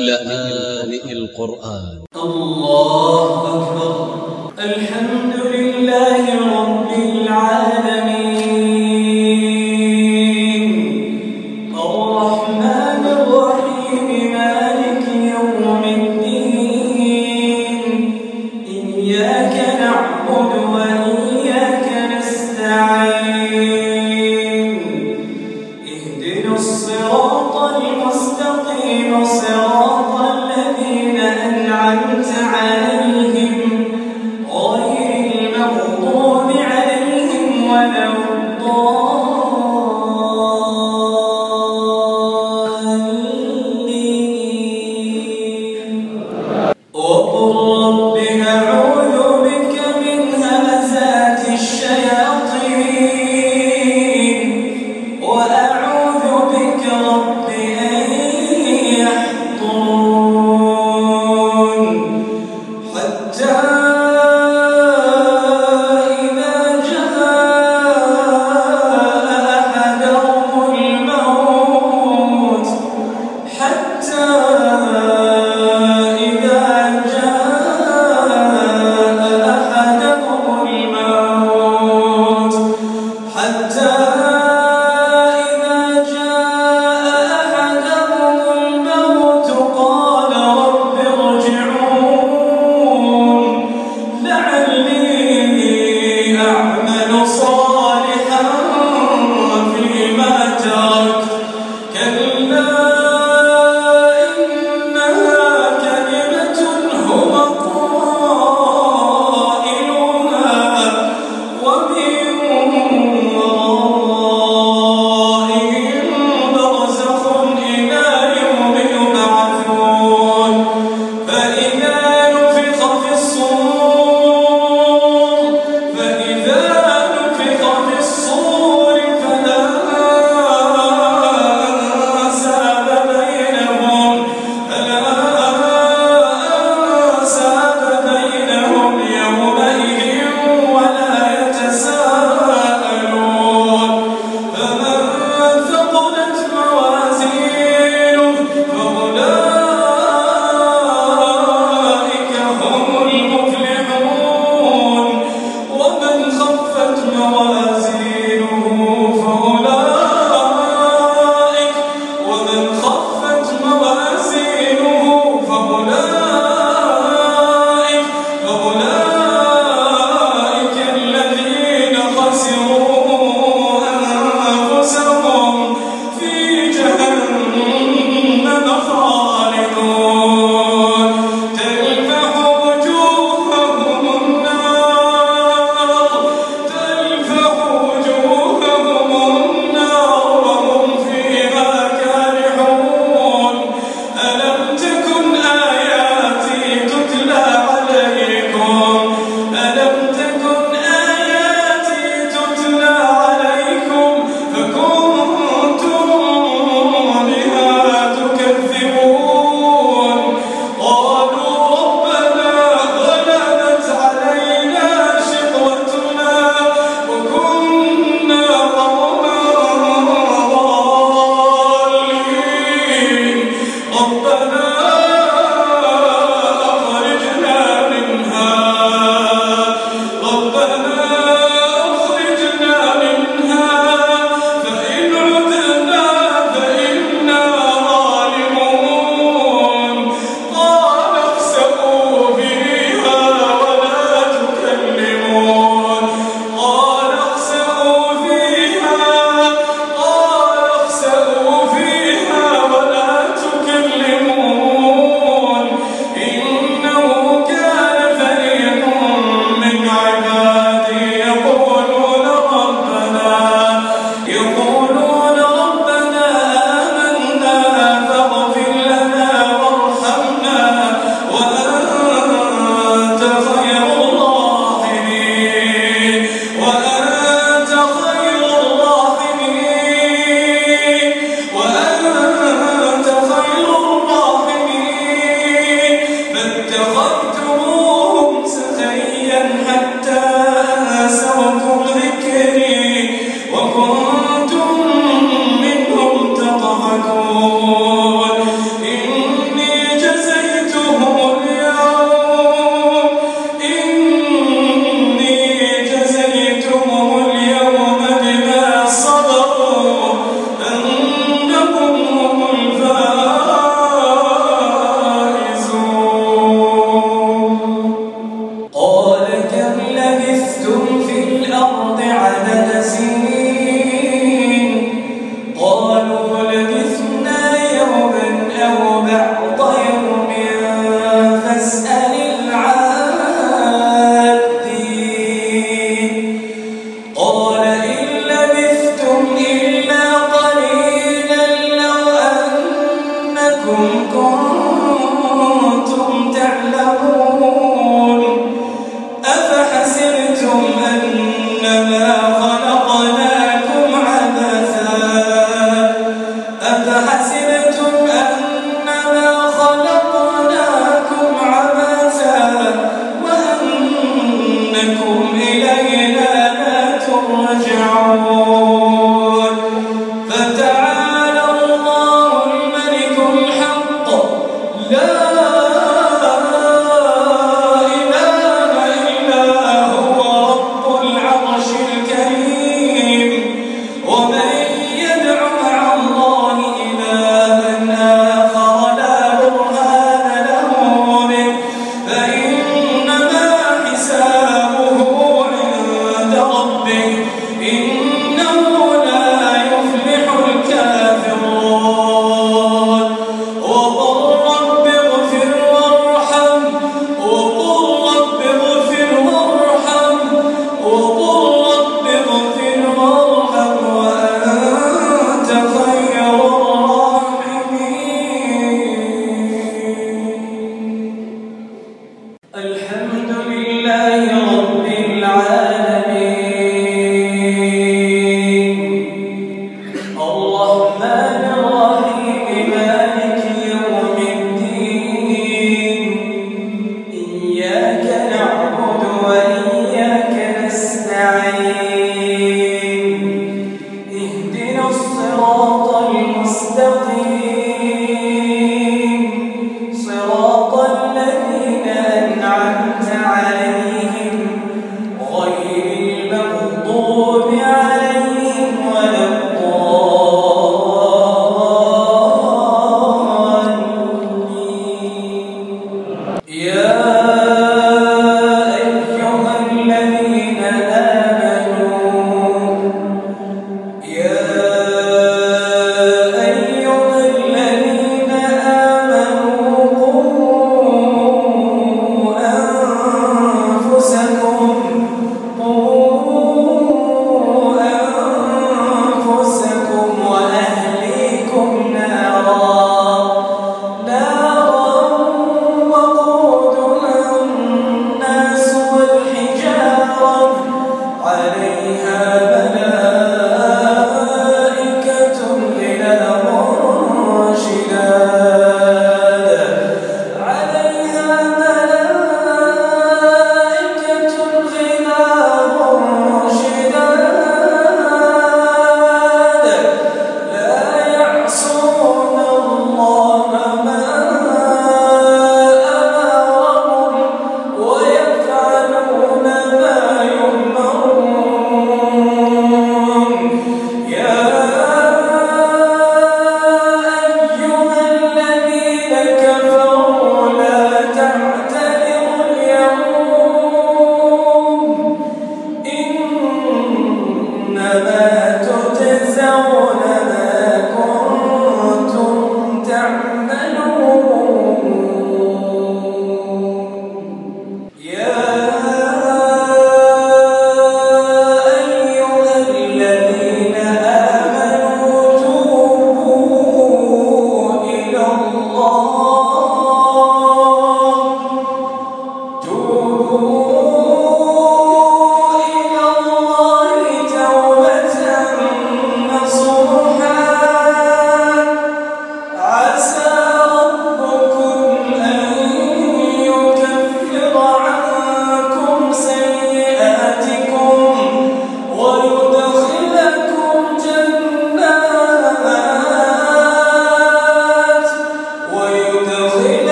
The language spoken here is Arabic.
لآن القرآن. الله أكبر. لا